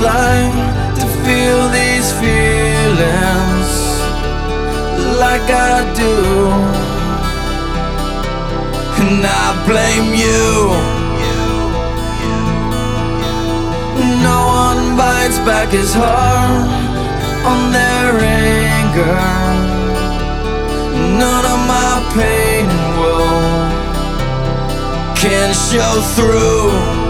Like to feel these feelings like I do. And I blame you. No one bites back his heart on their anger. None of my pain and woe can show through.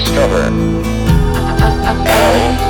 Discover. L